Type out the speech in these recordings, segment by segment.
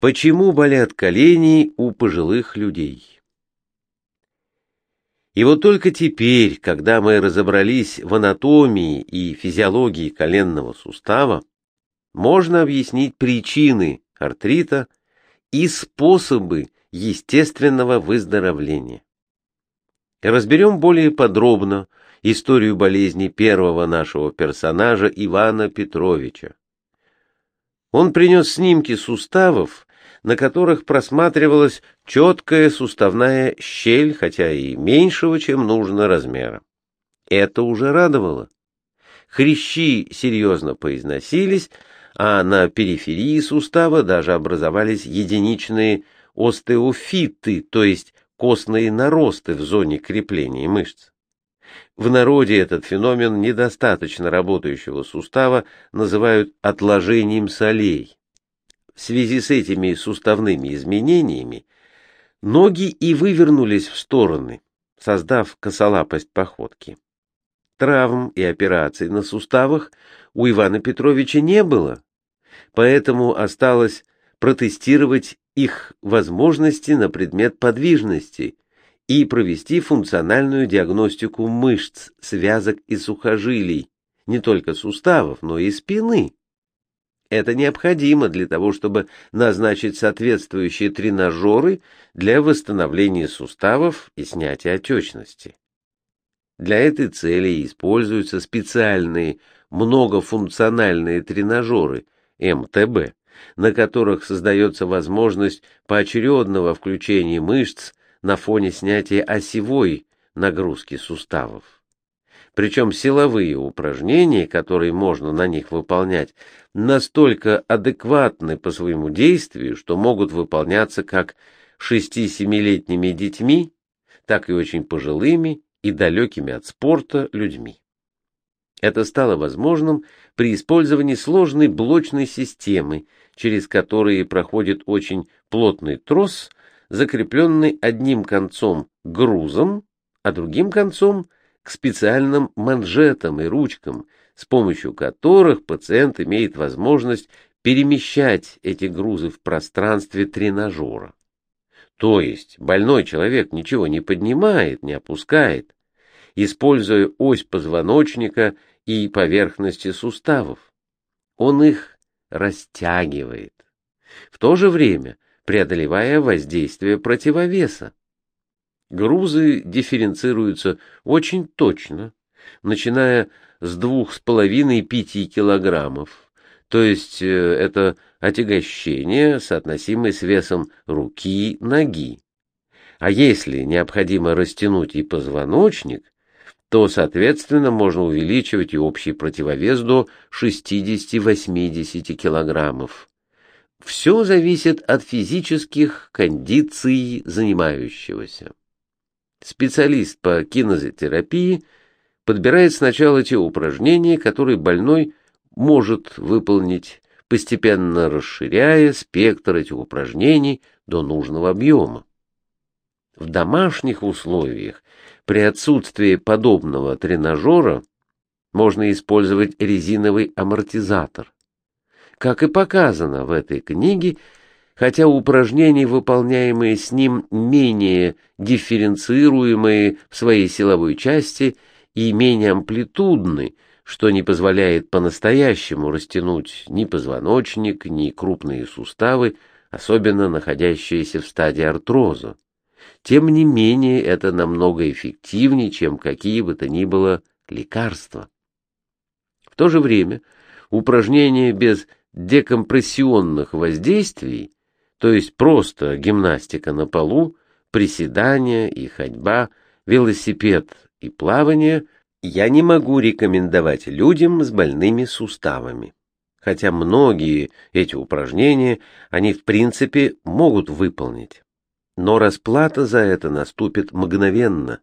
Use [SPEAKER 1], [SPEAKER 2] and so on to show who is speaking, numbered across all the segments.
[SPEAKER 1] Почему болят колени у пожилых людей? И вот только теперь, когда мы разобрались в анатомии и физиологии коленного сустава, можно объяснить причины артрита и способы естественного выздоровления. Разберем более подробно историю болезни первого нашего персонажа Ивана Петровича. Он принес снимки суставов, на которых просматривалась четкая суставная щель, хотя и меньшего, чем нужно размера. Это уже радовало. Хрящи серьезно поизносились, а на периферии сустава даже образовались единичные остеофиты, то есть костные наросты в зоне крепления мышц. В народе этот феномен недостаточно работающего сустава называют отложением солей. В связи с этими суставными изменениями ноги и вывернулись в стороны, создав косолапость походки. Травм и операций на суставах у Ивана Петровича не было, поэтому осталось протестировать их возможности на предмет подвижности и провести функциональную диагностику мышц, связок и сухожилий, не только суставов, но и спины. Это необходимо для того, чтобы назначить соответствующие тренажеры для восстановления суставов и снятия отечности. Для этой цели используются специальные многофункциональные тренажеры МТБ, на которых создается возможность поочередного включения мышц на фоне снятия осевой нагрузки суставов. Причем силовые упражнения, которые можно на них выполнять, настолько адекватны по своему действию, что могут выполняться как 6-7-летними детьми, так и очень пожилыми и далекими от спорта людьми. Это стало возможным при использовании сложной блочной системы, через которые проходит очень плотный трос, закрепленный одним концом грузом, а другим концом к специальным манжетам и ручкам, с помощью которых пациент имеет возможность перемещать эти грузы в пространстве тренажера. То есть больной человек ничего не поднимает, не опускает, используя ось позвоночника и поверхности суставов. Он их растягивает, в то же время преодолевая воздействие противовеса. Грузы дифференцируются очень точно, начиная с двух с половиной пяти килограммов, то есть э, это отягощение, соотносимое с весом руки, ноги. А если необходимо растянуть и позвоночник, то, соответственно, можно увеличивать и общий противовес до 60-80 килограммов. Все зависит от физических кондиций занимающегося. Специалист по кинезотерапии подбирает сначала те упражнения, которые больной может выполнить, постепенно расширяя спектр этих упражнений до нужного объема. В домашних условиях при отсутствии подобного тренажера можно использовать резиновый амортизатор. Как и показано в этой книге, хотя упражнения, выполняемые с ним, менее дифференцируемые в своей силовой части и менее амплитудны, что не позволяет по-настоящему растянуть ни позвоночник, ни крупные суставы, особенно находящиеся в стадии артроза. Тем не менее, это намного эффективнее, чем какие бы то ни было лекарства. В то же время упражнения без декомпрессионных воздействий, то есть просто гимнастика на полу, приседания и ходьба, велосипед и плавание, я не могу рекомендовать людям с больными суставами. Хотя многие эти упражнения они в принципе могут выполнить но расплата за это наступит мгновенно.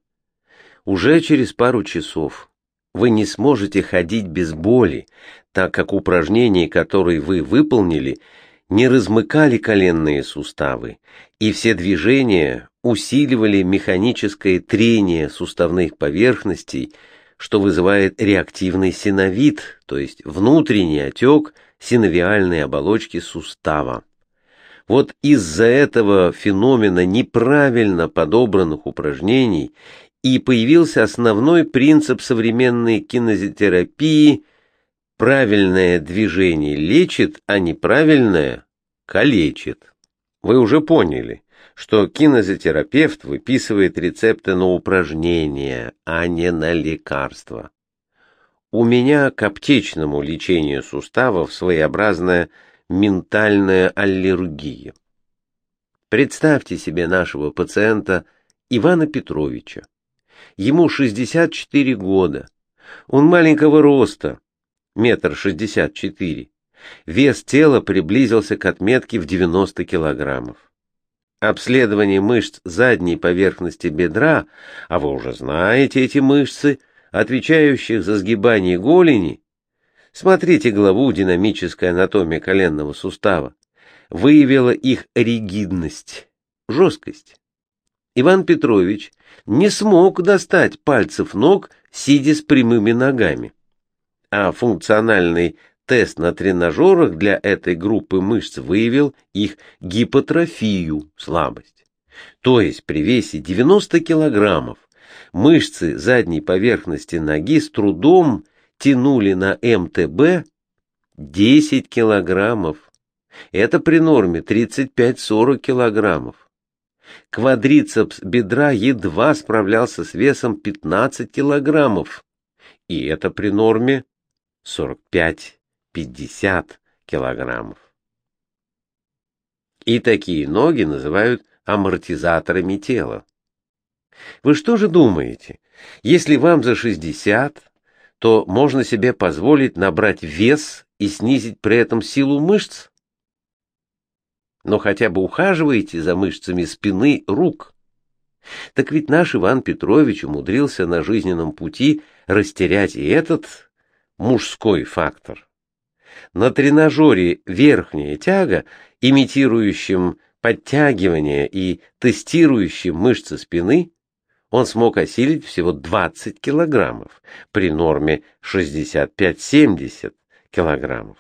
[SPEAKER 1] Уже через пару часов вы не сможете ходить без боли, так как упражнения, которые вы выполнили, не размыкали коленные суставы, и все движения усиливали механическое трение суставных поверхностей, что вызывает реактивный синовит, то есть внутренний отек синовиальной оболочки сустава. Вот из-за этого феномена неправильно подобранных упражнений и появился основной принцип современной кинезитерапии «правильное движение лечит, а неправильное калечит». Вы уже поняли, что кинезитерапевт выписывает рецепты на упражнения, а не на лекарства. У меня к аптечному лечению суставов своеобразная ментальная аллергия. Представьте себе нашего пациента Ивана Петровича. Ему 64 года. Он маленького роста, метр шестьдесят четыре. Вес тела приблизился к отметке в 90 килограммов. Обследование мышц задней поверхности бедра, а вы уже знаете эти мышцы, отвечающих за сгибание голени, смотрите главу «Динамическая анатомия коленного сустава», выявила их ригидность, жесткость. Иван Петрович не смог достать пальцев ног, сидя с прямыми ногами. А функциональный тест на тренажерах для этой группы мышц выявил их гипотрофию, слабость. То есть при весе 90 килограммов Мышцы задней поверхности ноги с трудом тянули на МТБ 10 килограммов. Это при норме 35-40 килограммов. Квадрицепс бедра едва справлялся с весом 15 килограммов. И это при норме 45-50 килограммов. И такие ноги называют амортизаторами тела. Вы что же думаете, если вам за 60, то можно себе позволить набрать вес и снизить при этом силу мышц? Но хотя бы ухаживаете за мышцами спины, рук. Так ведь наш Иван Петрович умудрился на жизненном пути растерять и этот мужской фактор. На тренажере верхняя тяга, имитирующим подтягивание и тестирующим мышцы спины, он смог осилить всего 20 килограммов при норме 65-70 килограммов.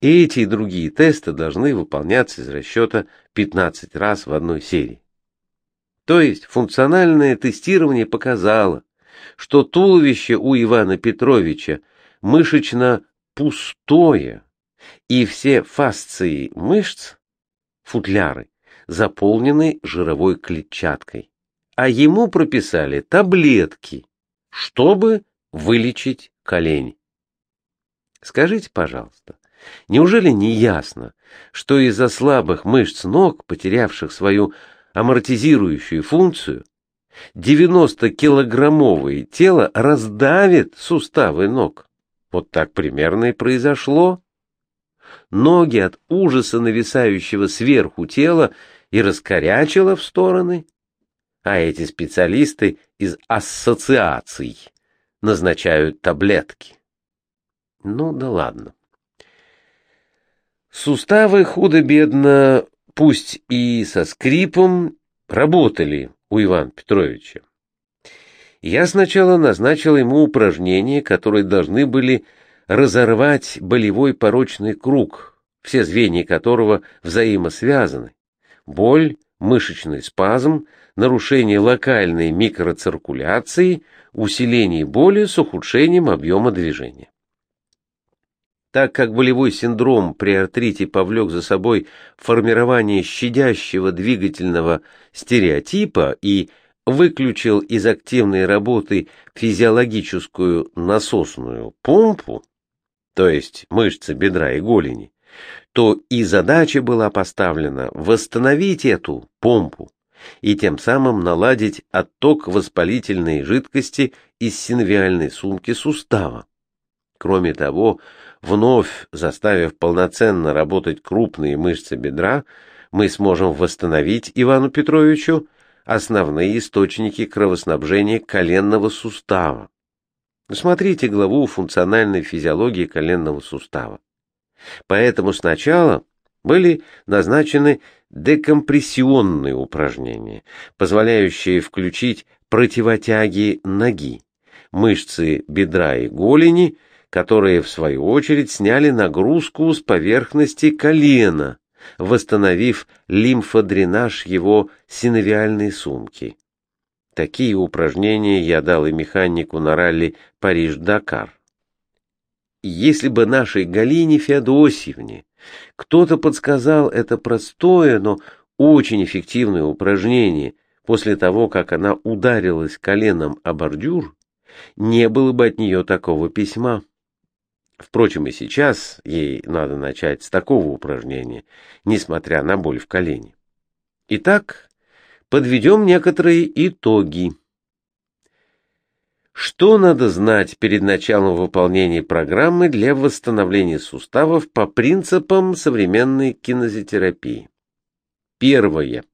[SPEAKER 1] И эти и другие тесты должны выполняться из расчета 15 раз в одной серии. То есть функциональное тестирование показало, что туловище у Ивана Петровича мышечно пустое, и все фасции мышц, футляры, заполнены жировой клетчаткой а ему прописали таблетки, чтобы вылечить колени. Скажите, пожалуйста, неужели не ясно, что из-за слабых мышц ног, потерявших свою амортизирующую функцию, 90-килограммовое тело раздавит суставы ног? Вот так примерно и произошло. Ноги от ужаса нависающего сверху тела и раскорячило в стороны, а эти специалисты из ассоциаций назначают таблетки. Ну да ладно. Суставы худо-бедно, пусть и со скрипом, работали у Ивана Петровича. Я сначала назначил ему упражнения, которые должны были разорвать болевой порочный круг, все звенья которого взаимосвязаны. Боль, мышечный спазм, нарушение локальной микроциркуляции, усиление боли с ухудшением объема движения. Так как болевой синдром при артрите повлек за собой формирование щадящего двигательного стереотипа и выключил из активной работы физиологическую насосную помпу, то есть мышцы бедра и голени, то и задача была поставлена восстановить эту помпу и тем самым наладить отток воспалительной жидкости из синвиальной сумки сустава. Кроме того, вновь заставив полноценно работать крупные мышцы бедра, мы сможем восстановить Ивану Петровичу основные источники кровоснабжения коленного сустава. Смотрите главу функциональной физиологии коленного сустава. Поэтому сначала были назначены декомпрессионные упражнения, позволяющие включить противотяги ноги, мышцы бедра и голени, которые, в свою очередь, сняли нагрузку с поверхности колена, восстановив лимфодренаж его синовиальной сумки. Такие упражнения я дал и механику на ралли Париж-Дакар. Если бы нашей Галине Феодосьевне кто-то подсказал это простое, но очень эффективное упражнение после того, как она ударилась коленом о бордюр, не было бы от нее такого письма. Впрочем, и сейчас ей надо начать с такого упражнения, несмотря на боль в колене. Итак, подведем некоторые итоги. Что надо знать перед началом выполнения программы для восстановления суставов по принципам современной кинезотерапии? Первое.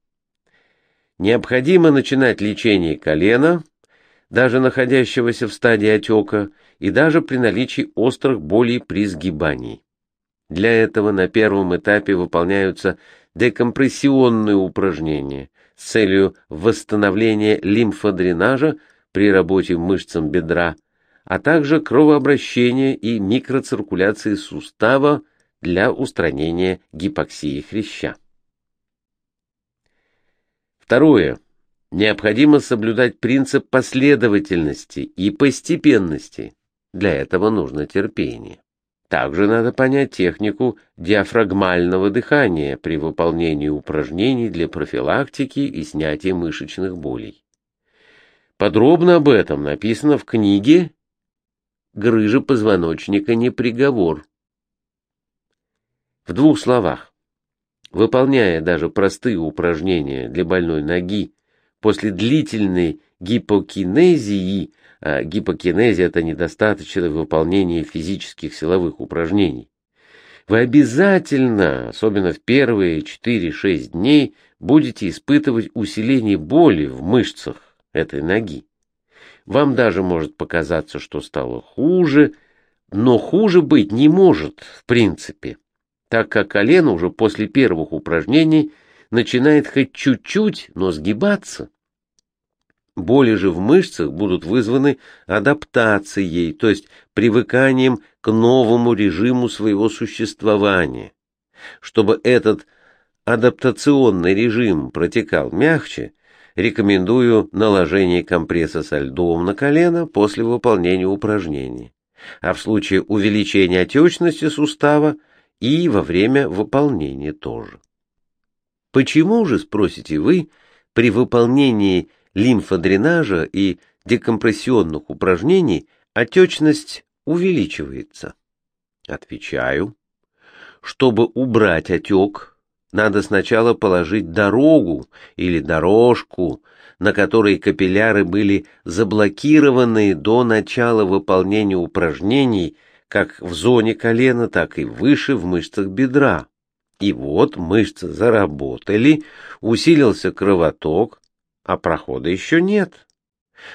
[SPEAKER 1] Необходимо начинать лечение колена, даже находящегося в стадии отека, и даже при наличии острых болей при сгибании. Для этого на первом этапе выполняются декомпрессионные упражнения с целью восстановления лимфодренажа при работе мышцам бедра, а также кровообращения и микроциркуляции сустава для устранения гипоксии хряща. Второе. Необходимо соблюдать принцип последовательности и постепенности. Для этого нужно терпение. Также надо понять технику диафрагмального дыхания при выполнении упражнений для профилактики и снятия мышечных болей. Подробно об этом написано в книге «Грыжа позвоночника не приговор». В двух словах. Выполняя даже простые упражнения для больной ноги после длительной гипокинезии – а гипокинезия – это недостаточное выполнение физических силовых упражнений. Вы обязательно, особенно в первые 4-6 дней, будете испытывать усиление боли в мышцах этой ноги. Вам даже может показаться, что стало хуже, но хуже быть не может в принципе, так как колено уже после первых упражнений начинает хоть чуть-чуть, но сгибаться. Боли же в мышцах будут вызваны адаптацией, то есть привыканием к новому режиму своего существования. Чтобы этот адаптационный режим протекал мягче, рекомендую наложение компресса со льдом на колено после выполнения упражнений, а в случае увеличения отечности сустава и во время выполнения тоже. Почему же, спросите вы, при выполнении лимфодренажа и декомпрессионных упражнений отечность увеличивается? Отвечаю. Чтобы убрать отек, надо сначала положить дорогу или дорожку, на которой капилляры были заблокированы до начала выполнения упражнений как в зоне колена, так и выше в мышцах бедра. И вот мышцы заработали, усилился кровоток, а прохода еще нет.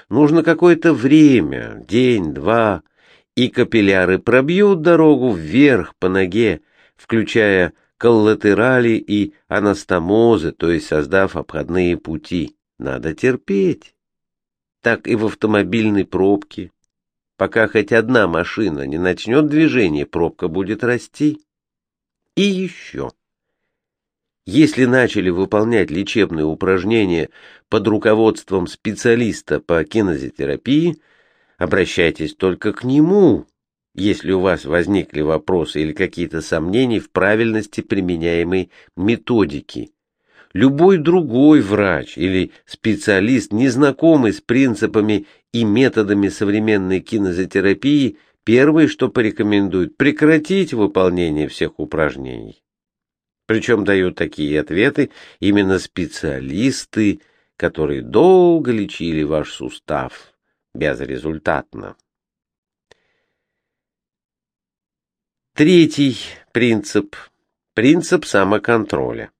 [SPEAKER 1] Нужно какое-то время, день-два, и капилляры пробьют дорогу вверх по ноге, включая коллатерали и анастомозы, то есть создав обходные пути. Надо терпеть. Так и в автомобильной пробке. Пока хоть одна машина не начнет движение, пробка будет расти. И еще. Если начали выполнять лечебные упражнения под руководством специалиста по кинезотерапии, обращайтесь только к нему, если у вас возникли вопросы или какие-то сомнения в правильности применяемой методики. Любой другой врач или специалист, незнакомый с принципами и методами современной кинезотерапии, первое, что порекомендует, прекратить выполнение всех упражнений. Причем дают такие ответы именно специалисты, которые долго лечили ваш сустав безрезультатно. Третий принцип – принцип самоконтроля.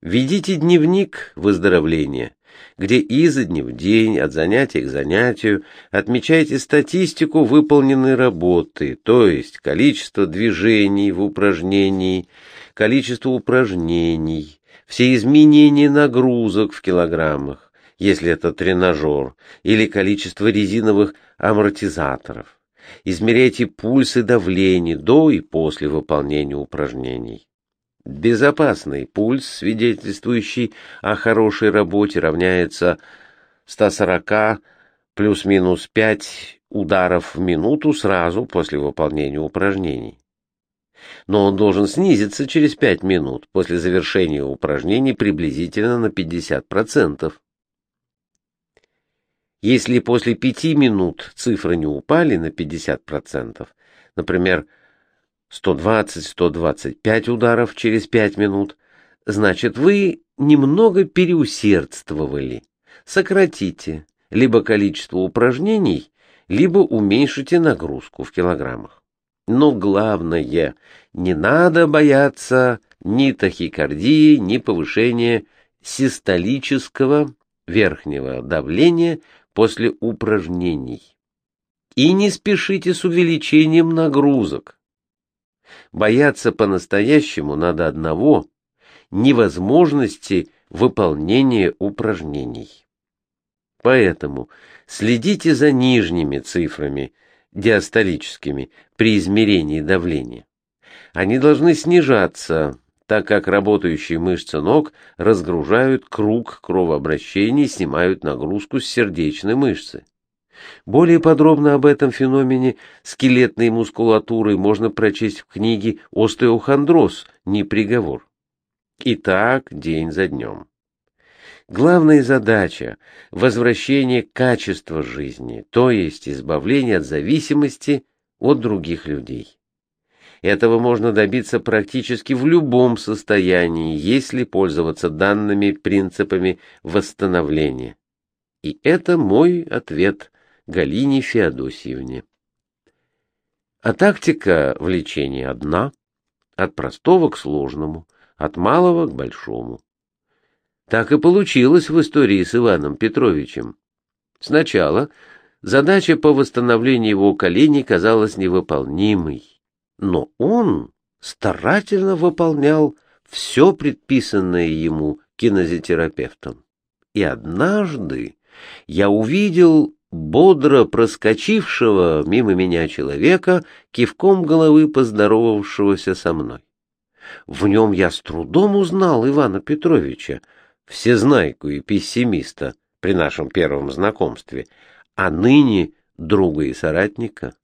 [SPEAKER 1] Ведите дневник выздоровления, где изо дня в день, от занятия к занятию, отмечайте статистику выполненной работы, то есть количество движений в упражнении, количество упражнений, все изменения нагрузок в килограммах, если это тренажер, или количество резиновых амортизаторов. Измеряйте пульс и давление до и после выполнения упражнений. Безопасный пульс, свидетельствующий о хорошей работе, равняется 140 плюс-минус 5 ударов в минуту сразу после выполнения упражнений. Но он должен снизиться через 5 минут после завершения упражнений приблизительно на 50%. Если после 5 минут цифры не упали на 50%, например, 120-125 ударов через 5 минут, значит вы немного переусердствовали. Сократите либо количество упражнений, либо уменьшите нагрузку в килограммах. Но главное, не надо бояться ни тахикардии, ни повышения систолического верхнего давления после упражнений. И не спешите с увеличением нагрузок. Бояться по-настоящему надо одного – невозможности выполнения упражнений. Поэтому следите за нижними цифрами, диастолическими, при измерении давления. Они должны снижаться, так как работающие мышцы ног разгружают круг кровообращения и снимают нагрузку с сердечной мышцы. Более подробно об этом феномене скелетной мускулатуры можно прочесть в книге «Остеохондроз. Не приговор». Итак, день за днем. Главная задача – возвращение качества жизни, то есть избавление от зависимости от других людей. Этого можно добиться практически в любом состоянии, если пользоваться данными принципами восстановления. И это мой ответ Галине Феодосиевне. А тактика в лечении одна – от простого к сложному, от малого к большому. Так и получилось в истории с Иваном Петровичем. Сначала задача по восстановлению его коленей казалась невыполнимой, но он старательно выполнял все предписанное ему кинезитерапевтом. И однажды я увидел бодро проскочившего мимо меня человека, кивком головы поздоровавшегося со мной. В нем я с трудом узнал Ивана Петровича, всезнайку и пессимиста при нашем первом знакомстве, а ныне друга и соратника.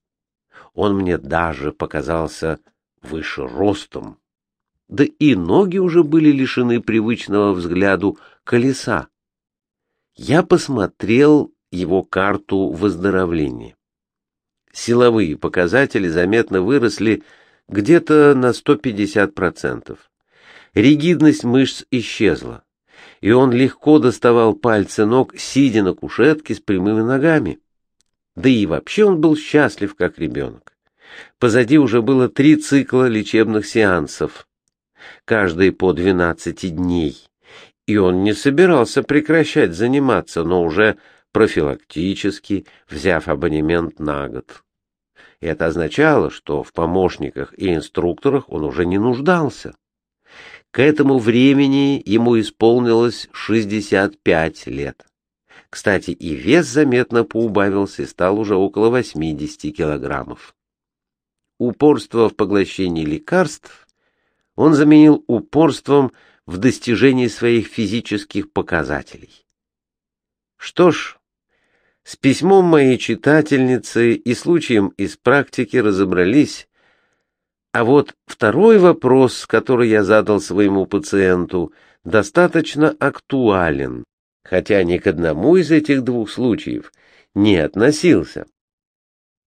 [SPEAKER 1] Он мне даже показался выше ростом. Да и ноги уже были лишены привычного взгляду колеса. Я посмотрел его карту выздоровления. Силовые показатели заметно выросли где-то на 150%. Ригидность мышц исчезла и он легко доставал пальцы ног, сидя на кушетке с прямыми ногами. Да и вообще он был счастлив, как ребенок. Позади уже было три цикла лечебных сеансов, каждый по 12 дней, и он не собирался прекращать заниматься, но уже профилактически, взяв абонемент на год. Это означало, что в помощниках и инструкторах он уже не нуждался. К этому времени ему исполнилось 65 лет. Кстати, и вес заметно поубавился и стал уже около 80 килограммов. Упорство в поглощении лекарств он заменил упорством в достижении своих физических показателей. Что ж, с письмом моей читательницы и случаем из практики разобрались, а вот второй вопрос, который я задал своему пациенту, достаточно актуален, хотя ни к одному из этих двух случаев не относился.